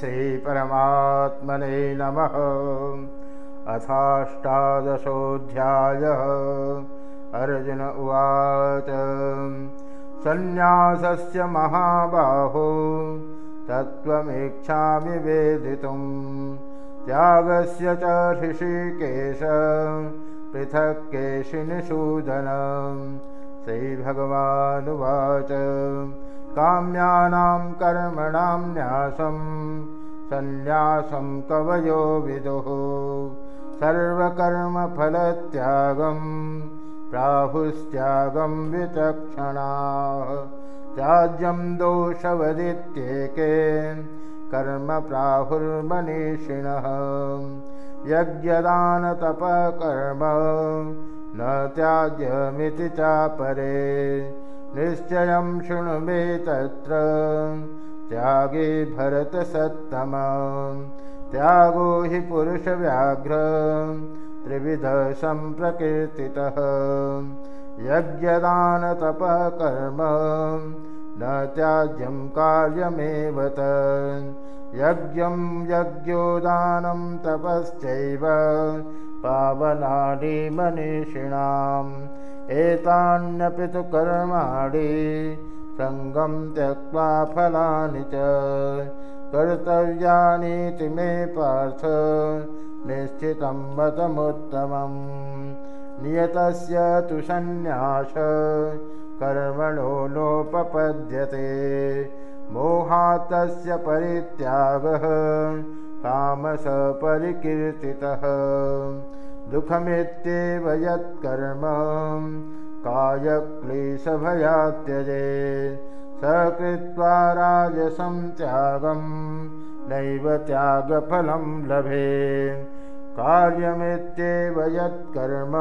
श्रीपरमात्मने नमः। अथाष्टादशोऽध्यायः। अर्जुन उवाच। सन्न्यासस्य महाबाहो तत्त्वमेच्छामि वेदितुं। त्यागस्य च ऋषिकेश पृथक् केशिनिषूदन श्रीभगवानुवाच। काम्यानां कर्मणां न्यासं सन्न्यासं कवयो विदुः। सर्वकर्मफलत्यागं प्राहुस्त्यागं विचक्षणाः। त्याज्यं दोषवदित्येके कर्म प्राहुर्मनीषिणः। यज्ञदानतपकर्म न त्याज्यमिति चापरे। निश्चयं शृणु मे तत्र त्यागे भरतसत्तम त्यागो हि पुरुषव्याघ्र त्रिविधसम्प्रकीर्तितः यज्ञदानतपकर्म न त्याज्यं कार्यमेव यज्ञं यज्ञोदानं तपश्चैव। पावनानि मनीषिणाम्। एतान्यपि तु कर्माणि सङ्गं त्यक्त्वा फलानि च कर्तव्यानीति मे पार्थ निश्चितं मतमुत्तमम् नियतस्य तु सन्न्यास कर्मणो नोपपद्यते मोहात्तस्य परित्यागः कामसपरिकीर्तितः दुःखमित्येव यत्कर्म कायक्लेशभया स कृत्वा राजसं त्यागं नैव त्यागफलं लभे कार्यमित्येव यत्कर्म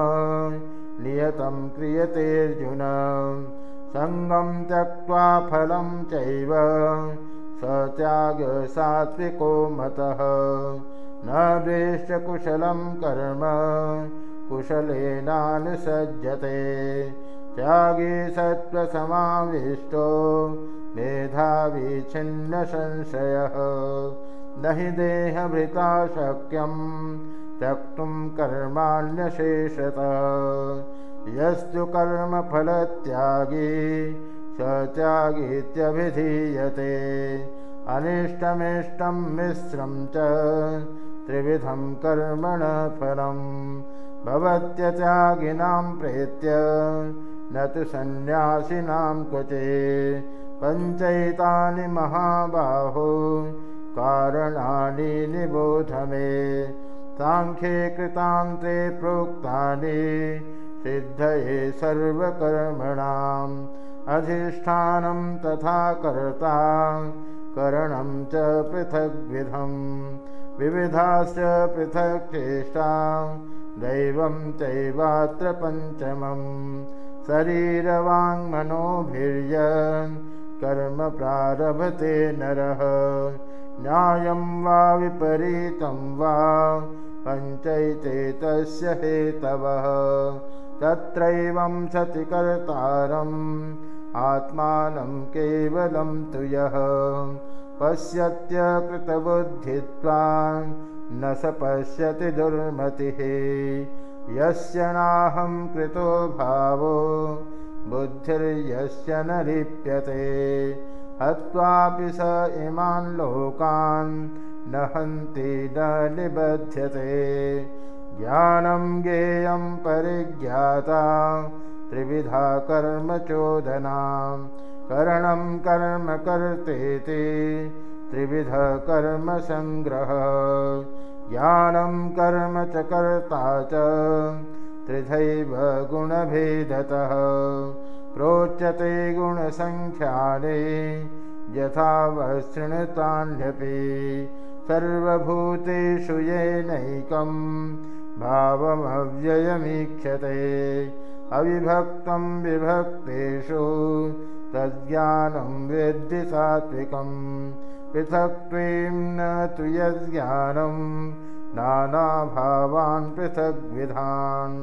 नियतं क्रियतेऽर्जुन सङ्गं त्यक्त्वा फलं चैव स त्यागसात्विको मतः। न द्वेष्टकुशलं कर्म कुशलेनानुसज्जते त्यागी सत्त्वसमाविष्टो मेधाविच्छिन्नसंशयः न हि देहभृता शक्यं त्यक्तुं कर्माण्यशेषतः। यस्तु कर्मफलत्यागी स त्यागीत्यभिधीयते अनिष्टमिष्टं मिश्रं च त्रिविधं कर्मणफलं भवत्यत्यागिनां प्रेत्य न तु सन्न्यासिनां क्वचे। पञ्चैतानि महाबाहो कारणानि निबोध मे साङ्ख्ये कृतान्ते प्रोक्तानि सिद्धये सर्वकर्मणाम्। अधिष्ठानं तथा कर्ता करणं च पृथग्विधम्। विविधाश्च पृथक् चेष्टा दैवं चैवात्र पञ्चमं शरीरवाङ्मनोभिर्य कर्म प्रारभते नरः। न्यायं वा विपरीतं वा पञ्चैते तस्य हेतवः। तत्रैवं सति कर्तारम् आत्मानं केवलं तु यः। पश्यत्यकृतबुद्धित्वा न स पश्यति दुर्मतिः यस्य नाहं कृतो भावो बुद्धिर्यस्य न लिप्यते। हत्वापि स इमान् लोकान् न हन्ति न निबध्यते। ज्ञानं ज्ञेयं परिज्ञाता त्रिविधा कर्मचोदनां करणं कर्म कर्तेति त्रिविधकर्मसङ्ग्रह ज्ञानं कर्म च कर्ता च त्रिधैव गुणभेदतः। प्रोच्यते गुणसङ्ख्याने यथावशृणुतान्यपि सर्वभूतेषु येनैकं भावमव्ययमीक्षते अविभक्तं विभक्तेषु तज्ज्ञानं वेद्य सात्विकं पृथक्त्वें न तु यज्ज्ञानं नानाभावान् पृथग्विधान्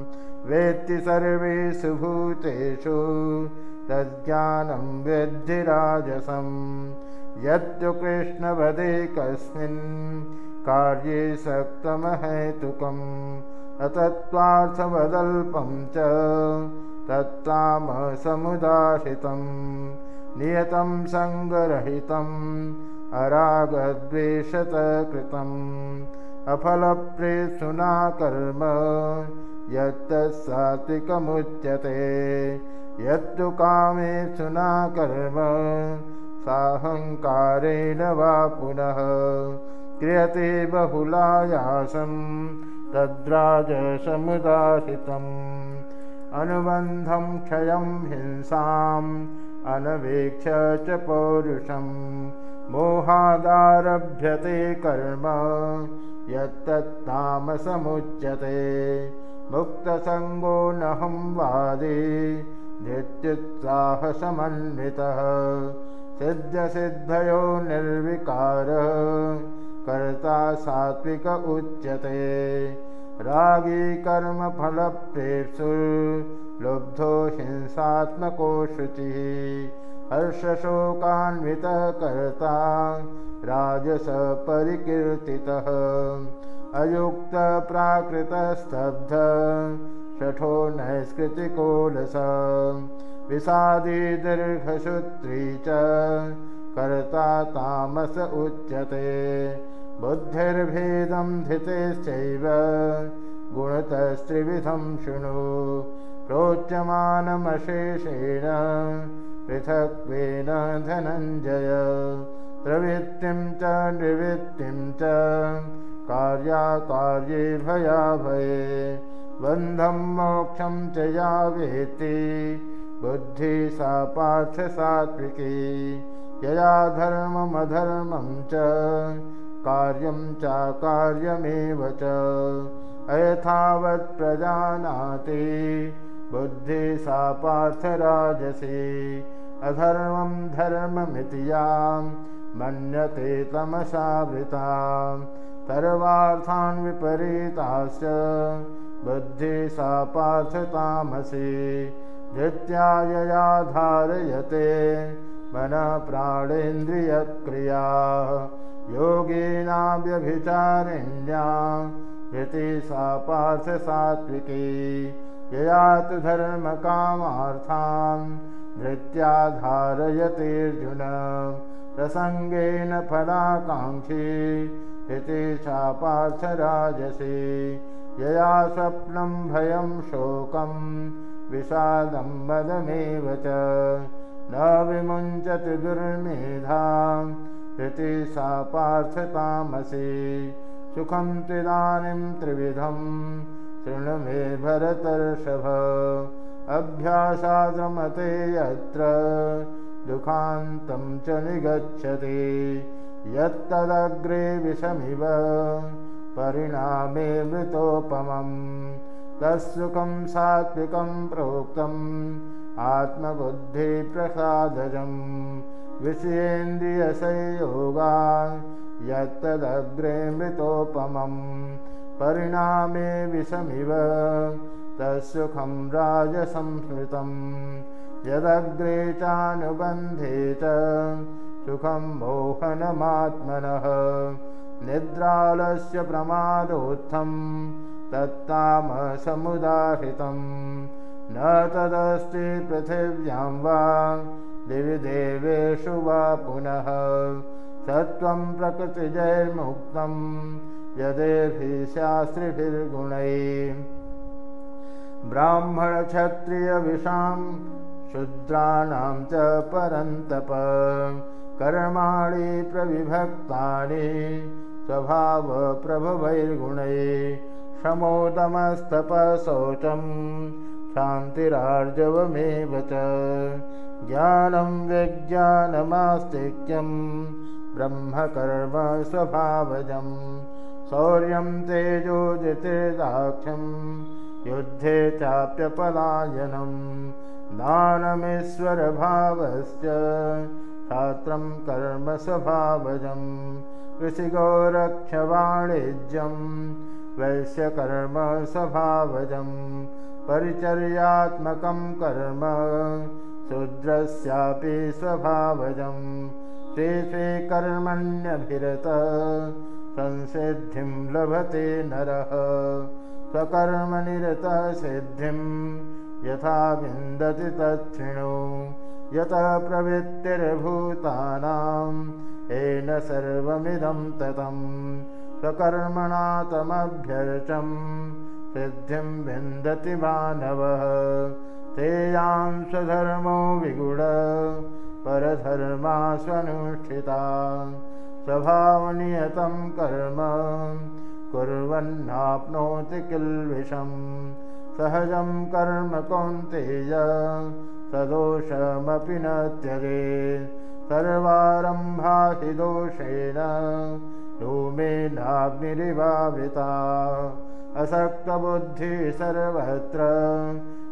वेत्ति सर्वेषु भूतेषु तज्ज्ञानं राजसम् यत्तु कृष्णवदे कस्मिन् कार्ये सक्तमहेतुकम् अतत्त्वार्थवदल्पं च तत्तामसमुदाशितं नियतं सङ्गरहितम् अरागद्वेषतकृतम् अफलप्रेसुना कर्म यत्तत्सात्विकमुच्यते यत्तु कामे सुना कर्म साहङ्कारेण वा पुनः। क्रियते बहुलायासं तद्राजसमुदासितम्। अनुबन्धं क्षयं हिंसाम् अनवेक्ष च पौरुषं मोहादारभ्यते कर्म यत्तत्तामसमुच्यते मुक्तसङ्गो नहं वादे धृत्युत्साहसमन्वितः सिद्धसिद्धयो निर्विकारः कर्ता सात्विक उच्यते। रागी कर्मफलप्रेप्सुर्लुब्धो हिंसात्मको शुचिः हर्षशोकान्वितः कर्ता राजसपरिकीर्तितः अयुक्तप्राकृतस्तब्ध षठो नैष्कृतिकोलस विषादी दीर्घसूत्री च कर्ता तामस उच्यते बुद्धिर्भेदं धितेश्चैव गुणतस्त्रिविधं शृणु प्रोच्यमानमशेषेण पृथक्त्वेन धनञ्जय प्रवृत्तिं च निवृत्तिं च कार्याकार्ये भयाभये बन्धं मोक्षं च या वेत्ति बुद्धि सा पार्थसात्विकी यया धर्ममधर्मं च। कार्यं चाकार्यमेव च। अयथावत् प्रजानाति। बुद्धि सा पार्थराजसी अधर्मं धर्ममिति यां मन्यते तमसावृतां सर्वार्थान् विपरीताश्च बुद्धि सा पार्थतामसि धृत्यायया धारयते मनः प्राणेन्द्रियक्रिया योगीनाव्यभिचारिण्या इति सा पार्थसात्विकी। यया तु धर्मकामार्थान् धृत्या धारयतेऽर्जुन प्रसङ्गेन फलाकाङ्क्षी इति सा यया स्वप्नं भयं शोकं विषादं मदमेव च। न विमुञ्चति दुर्मेधां सा पार्थतामसि सुखं त्विदानीं त्रिविधं शृणु मे भरतर्षभ अभ्यासाद्रमते यत्र दुःखान्तं च निगच्छति यत्तदग्रे विषमिव। परिणामे मृतोपमम् तत्सुखं सात्विकं प्रोक्तम् आत्मबुद्धिप्रसादजं विषयेन्द्रियसंयोगा यत्तदग्रे मृतोपमं परिणामे विषमिव तत्सुखं राजसंस्मृतं यदग्रे चानुबन्धे च सुखं मोहनमात्मनः। निद्रालस्य प्रमादोत्थं तत्तामसमुदाहृतम् न तदस्ति पृथिव्यां वा दिवि देवेषु वा पुनः। सत्त्वं प्रकृतिजैर्मुक्तं यदेभिशास्त्रिभिर्गुणैः ब्राह्मणक्षत्रियविषां शूद्राणां च परन्तप। कर्माणि प्रविभक्तानि स्वभावप्रभवैर्गुणैः शमोदमस्तपशौचम् शान्तिरार्जवमेव च। ज्ञानं विज्ञानमास्तिक्यं ब्रह्मकर्मस्वभावजं शौर्यं तेजोजितिदाख्यं युद्धे चाप्यपलायनं दानमेश्वरभावश्च छात्रं कर्मस्वभावजं ऋषिगोरक्षवाणिज्यं वैश्यकर्मस्वभावजम् परिचर्यात्मकं कर्म शूद्रस्यापि स्वभावजं स्वे स्वे कर्मण्यभिरत संसिद्धिं लभते नरः स्वकर्मनिरतसिद्धिं यथा विन्दति तच्छृणु यतः प्रवृत्तिर्भूतानां येन सर्वमिदं ततं स्वकर्मणा तमभ्यर्चं सिद्धिं विन्दति मानवः। तेयां स्वधर्मो विगुण परधर्मा स्वनुष्ठिता स्वभावनियतं कर्म कुर्वन्नाप्नोति किल्विषं। सहजं कर्म कौन्तेय सदोषमपि न त्यजे। सर्वारम्भा हि दोषेण धूमेनाग्निरिवावृता असक्तबुद्धिः सर्वत्र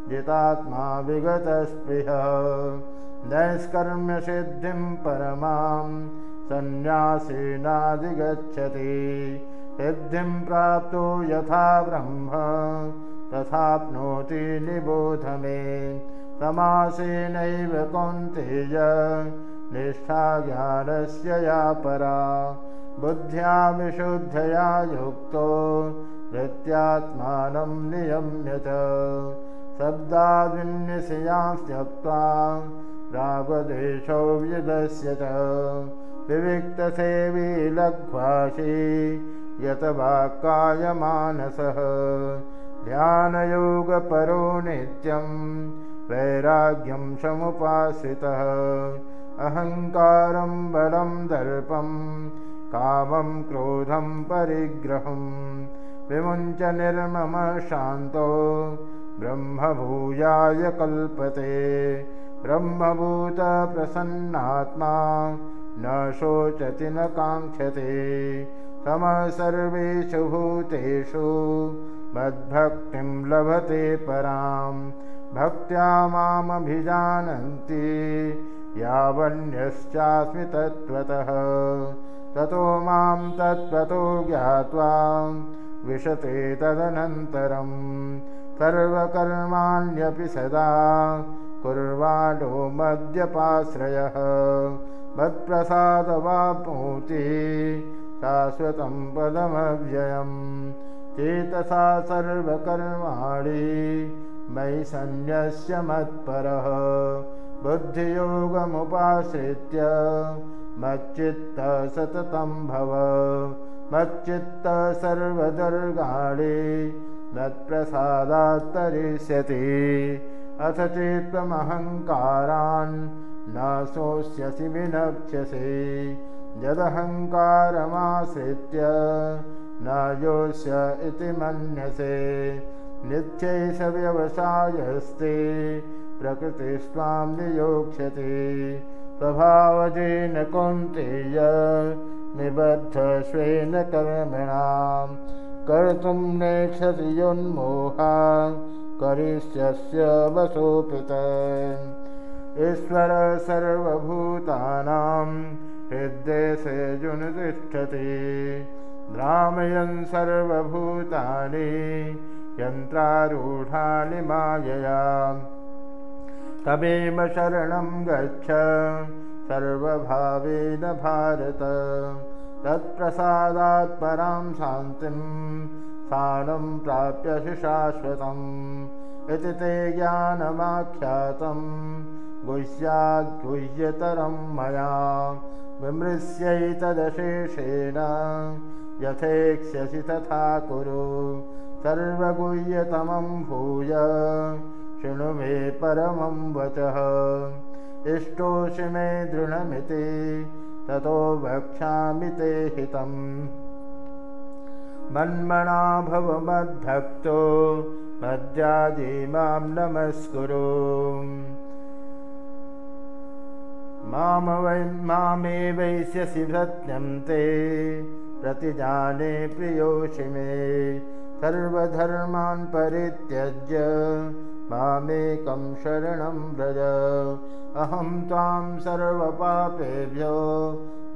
जितात्मा विगतस्पृहः। नैष्कर्म्यसिद्धिं परमां सन्न्यासेनाधिगच्छति सिद्धिं प्राप्तो यथा ब्रह्म तथाप्नोति निबोध मे समासेनैव कौन्तेय निष्ठा ज्ञानस्य या परा। बुद्ध्या विशुद्धया युक्तो वृत्त्यात्मानं नियम्य च शब्दादिन्यसयांस्त्यक्त्वा रागदेशौ व्यदस्य च विविक्तसेवी लघ्वासि यत वाक्कायमानसः ध्यानयोगपरो नित्यम् वैराग्यं समुपाश्रितः अहङ्कारं बलं दर्पं कामं क्रोधं परिग्रहं विमुञ्च निर्मम शान्तो। ब्रह्मभूयाय कल्पते ब्रह्मभूतप्रसन्नात्मा न शोचति न काङ्क्षते सर्वेषु भूतेषु मद्भक्तिं लभते पराम् भक्त्या मामभिजानन्ति यावन्यश्चास्मि तत्त्वतः। ततो मां तत्त्वतो ज्ञात्वा विशते तदनन्तरं। सर्वकर्माण्यपि सदा कुर्वाणो मद्यपाश्रयः। मत्प्रसादवाप्नोति शाश्वतं पदमव्ययं चेतसा सर्वकर्माणि मयि सन्न्यस्य मत्परः। बुद्धियोगमुपाश्रित्य मच्चित्त सततं भव। मच्चित्त सर्वदुर्गाणि मत्प्रसादात्तरिष्यति। अथ चेत्त्वमहङ्कारान् न सोष्यसि विनक्ष्यसि यदहङ्कारमाश्रित्य न योष्य इति मन्यसे। नित्यैष व्यवसायस्ते प्रकृतिस्त्वां नियोक्ष्यते। स्वभावजेन कौन्तेय निबद्धस्वेन कर्मणां। कर्तुं नेक्षति योन्मोहा करिष्यस्य वसोपित। ईश्वर सर्वभूतानां हृद्देशे जुनतिष्ठति। भ्रामयन् सर्वभूतानि यन्त्रारूढानि मायया। तमेव शरणं गच्छ सर्वभावेन भारत। तत्प्रसादात् परां शान्तिं स्थानं प्राप्यसि शाश्वतम् इति ते ज्ञानमाख्यातं गुह्याद्गुह्यतरं मया विमृश्यैतदशेषेण यथेक्ष्यसि तथा कुरु। सर्वगुह्यतमं भूय। शृणु मे परमं वचः। इष्टोषि मे दृढमिति ततो वक्ष्यामि ते हितम्। मन्मना भव मद्भक्तो मद्याजी मां नमस्कुरु माम वै मामे वैश्यसि सत्यं ते। प्रतिजाने प्रियोषि मे सर्वधर्मान् परित्यज्य मामेकं शरणं व्रज। अहं त्वां सर्वपापेभ्यो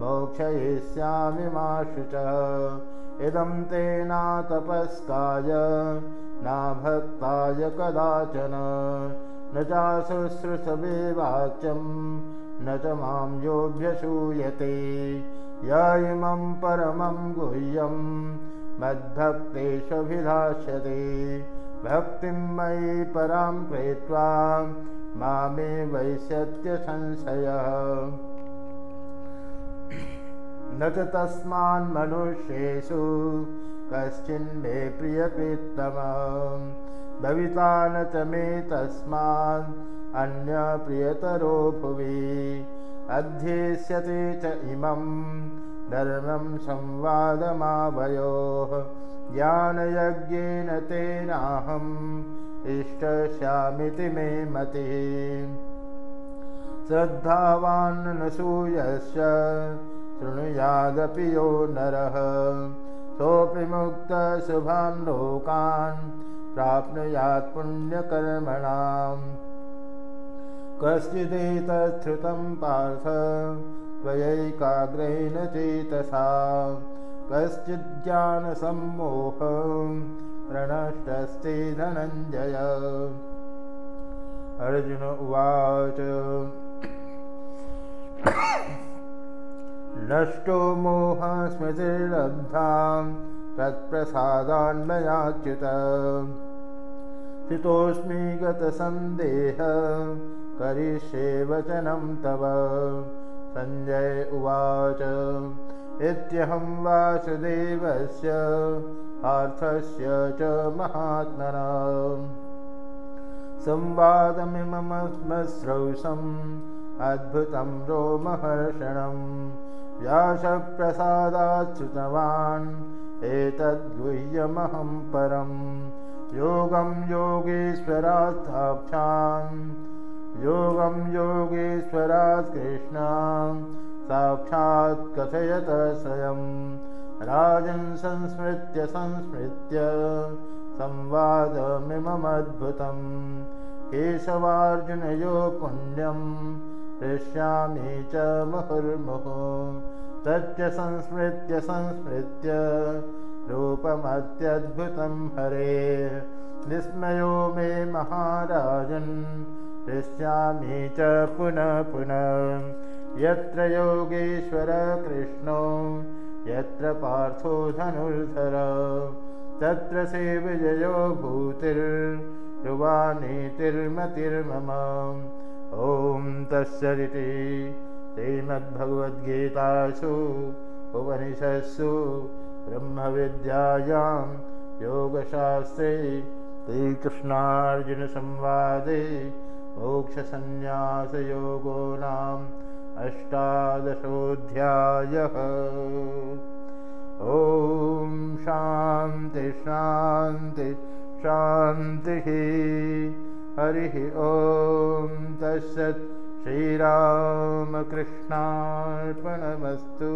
मोक्षयिष्यामि मा शुचः। इदं ते नातपस्काय नाभक्ताय कदाचन। न चाशुश्रुषवे वाच्यं न च मां योऽभ्यसूयते य इमं परमं गुह्यं। मद्भक्तेष्वभिधास्यते भक्तिं मयि परां कृत्वा मामे वैश्यत्यसंशयः न च तस्मान्मनुष्येषु कश्चिन्मे प्रियकृत्तमम् भविता न च मे तस्मात् अन्यप्रियतरो भुवि। अध्येष्यते च इमं धर्मं संवादमावयोः। ज्ञानयज्ञेन तेनाहम् इष्टस्यामिति मे मतिः। श्रद्धावान्नसूयस्य शृणुयादपि यो नरः। सोऽपि मुक्तशुभान् लोकान् प्राप्नुयात् पुण्यकर्मणाम् कश्चिदेतच्छ्रुतं पार्थ त्वयैकाग्रेण चेतसा। कश्चिज्ज्ञानसम्मोह प्रणष्टस्ते धनञ्जय। अर्जुन उवाच। नष्टो मोहस्मृतिर्लब्धां तत्प्रसादान्मयाच्युत। स्थितोऽस्मि गतसन्देह करिष्ये वचनं तव। सञ्जय उवाच। इत्यहं वासुदेवस्य पार्थस्य च महात्मना। संवादमिममस्मश्रौषम् अद्भुतं रोमहर्षणं। व्यासप्रसादाच्छ्रुतवान् एतद्गुह्यमहं परम् योगं योगेश्वरात् साक्षान् योगं योगेश्वरात् कृष्णां साक्षात् कथयत स्वयं। राजन् संस्मृत्य संस्मृत्य संवादमिममद्भुतं केशवार्जुनयो पुण्यं हृष्यामि च मुहुर्मुहुः। तच्च संस्मृत्य संस्मृत्य रूपमत्यद्भुतं हरे। विस्मयो मे महाराजन् हृष्यामि च पुनः पुनः। यत्र योगेश्वर कृष्णो यत्र पार्थो धनुर्धर तत्र सेविजयो भूतिर्युवानीतिर्मतिर्मम ॐ तस्सरिति श्रीमद्भगवद्गीतासु उपनिषत्सु ब्रह्मविद्यायां योगशास्त्रे श्रीकृष्णार्जुनसंवादे मोक्षसन्न्यासयोगो नाम अष्टादशोऽध्यायः। ॐ शान्ति शान्ति शान्तिः। हरिः ॐ तस्सत् श्रीरामकृष्णार्पणमस्तु